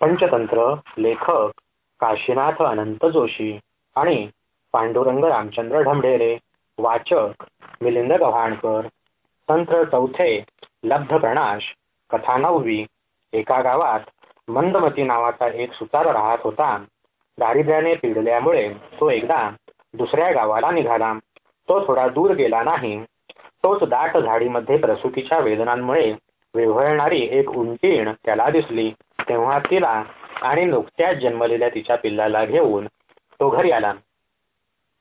पंचतंत्र लेखक काशीनाथ अनंत जोशी आणि पांडुरंग रामचंद्र ढमढेरे वाचक मिलिंद गव्हाणकर तंत्र चौथे लब्ध प्रणाश कथा नववी एका गावात मंदमती नावाचा एक सुतार राहत होता. दारिद्र्याने पिडल्यामुळे तो एकदा दुसऱ्या गावाला निघाला. तो थोडा दूर गेला नाही. तोच दाट झाडीमध्ये प्रसुतीच्या वेदनांमुळे विव्हळणारी एक उंटीण त्याला दिसली. तेव्हा तिला आणि नुकत्याच जन्मलेल्या तिच्या पिल्लाला घेऊन तो घरी आला.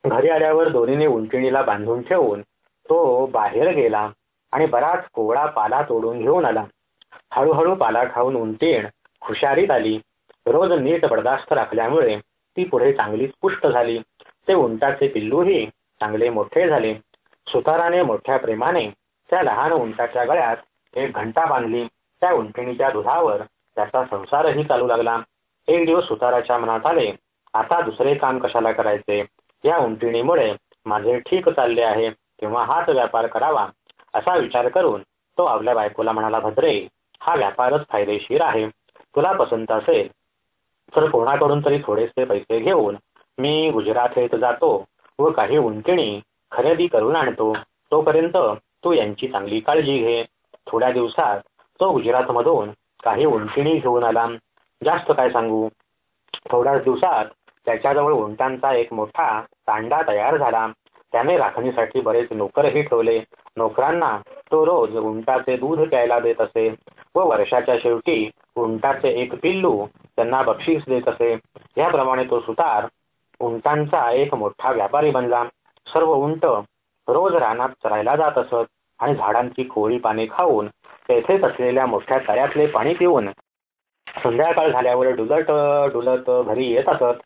घरी आल्यावर दोन्हीने उंचिणीला बांधून ठेवून तो बाहेर गेला आणि बराच कोवळा पाला तोडून घेऊन आला. हळूहळू पाला खाऊन उंटीण हुशारीत आली. रोज नीट बर्दास्त राखल्यामुळे ती पुढे चांगलीच पुष्ट झाली. ते उंटाचे पिल्लूही चांगले मोठे झाले. सुताराने मोठ्या प्रेमाने त्या लहान उंटाच्या गळ्यात एक घंटा बांधली. त्या उंटिणीच्या दुधावर त्याचा संसारही चालू लागला. एक दिवस सुताराच्या मनात आले आता दुसरे काम कशाला करायचे? या उंटिणीमुळे माझे ठीक चालले आहे तेव्हा हाच व्यापार करावा असा विचार करून तो आपल्या बायकोला म्हणाला भद्रे हा व्यापारच फायदेशीर आहे. तुला पसंत असेल तर कोणाकडून तरी थोडेसे पैसे घेऊन मी गुजरात येत जातो व काही उंटिणी खरेदी करून आणतो. तोपर्यंत तू यांची चांगली काळजी घे. थोड्या दिवसात तो गुजरातमधून काही उंटिणी घेऊन आला. जास्त काय सांगू? थोड्याच दिवसात त्याच्याजवळ उंटांचा एक मोठा तांडा तयार झाला. त्याने राखणीसाठी बरेच नोकरही ठेवले. नोकरांना तो रोज उंटाचे दूध प्यायला देत असे व वर्षाच्या शेवटी उंटाचे एक पिल्लू त्यांना बक्षीस देत असे. याप्रमाणे तो सुतार उंटांचा एक मोठा व्यापारी बनला. सर्व उंट रोज रानात चरायला जात असत आणि झाडांची कोळी पाने खाऊन तेथेच असलेल्या मोठ्या तळ्यातले पाणी पिऊन संध्याकाळ झाल्यावर डुलत डुलत घरी येत असत.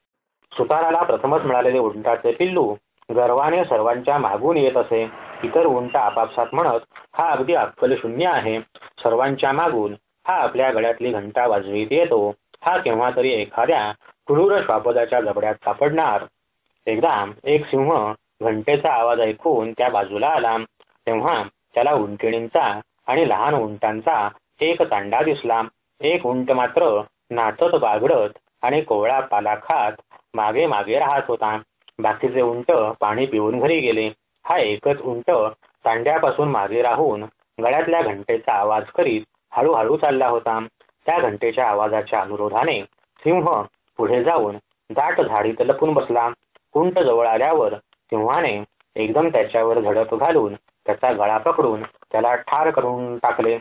सुताराला प्रथमच मिळालेले उंटाचे पिल्लू गर्वाने सर्वांच्या मागून येत असे. इतर उंट आपापसात म्हणत हा अगदी अक्कल शून्य आहे. सर्वांच्या मागून हा आपल्या गळ्यातली घंटा वाजवीत येतो. हा केव्हा तरी एखाद्या क्रूर श्वापदाच्या जबड्यात सापडणार. एकदा एक सिंह घंटेचा आवाज ऐकून त्या बाजूला आला. तेव्हा त्याला उंटिणींचा आणि लहान उंटांचा एक तांडा दिसला. एक उंट मात्र नाचत बागडत आणि कोवळा पाला खात मागे मागे राहत होता. बाकीचे उंट पाणी पिऊन घरी गेले. हा एकच उंट तांड्यापासून मागे राहून गळ्यातल्या घंटेचा आवाज करीत हळूहळू चालला होता. त्या घंटेच्या आवाजाच्या अनुरोधाने सिंह पुढे जाऊन दाट झाडीत लपून बसला. उंट जवळ आल्यावर सिंहाने एकदम त्याच्यावर झडप घालून त्याचा गळा पकडून त्याला ठार करून टाकले.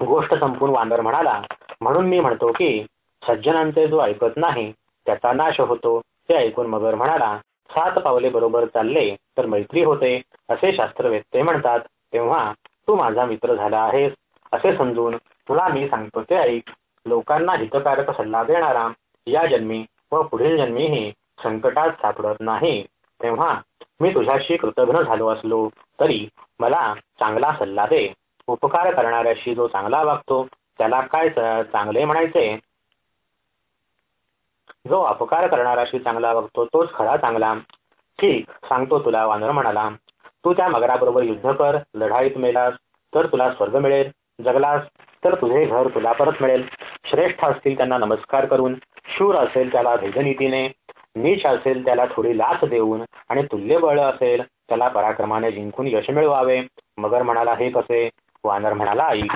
गोष्ट संपून वानर म्हणाला म्हणून मी म्हणतो की सज्जनांचे जो ऐकत नाही त्याचा नाश होतो. ते ऐकून मगर म्हणाला सात पावले बरोबर चालले तर मैत्री होते असे शास्त्रवेत्ते म्हणतात. तेव्हा तू माझा मित्र झाला आहेस असे समजून तुला मी सांगतो ते ऐक. लोकांना हितकारक सल्ला देणारा या जन्मी व पुढील जन्मीही संकटात सापडत नाही. तेव्हा मी तुझ्याशी कृतज्ञ झालो असलो तरी मला चांगला सल्ला दे. उपकार करणाऱ्याशी जो चांगला वागतो त्याला काय चांगले म्हणायचे? जो अपकार करणाराशी चांगला वागतो तोच खरा चांगला. ठीक सांगतो तुला वानर म्हणाला. तू त्या मगराबरोबर युद्ध कर लढाईत मेलास तर तुला स्वर्ग मिळेल. जगलास तर तुझे घर तुला परत मिळेल. श्रेष्ठ असतील त्यांना नमस्कार करून शूर असेल त्याला भेदनीतीने. नीच असेल त्याला थोडी लाच देऊन आणि तुल्यबळ असेल त्याला पराक्रमाने जिंकून यश मिळवावे. मगर म्हणाला हे कसे? वानर म्हणाला ऐक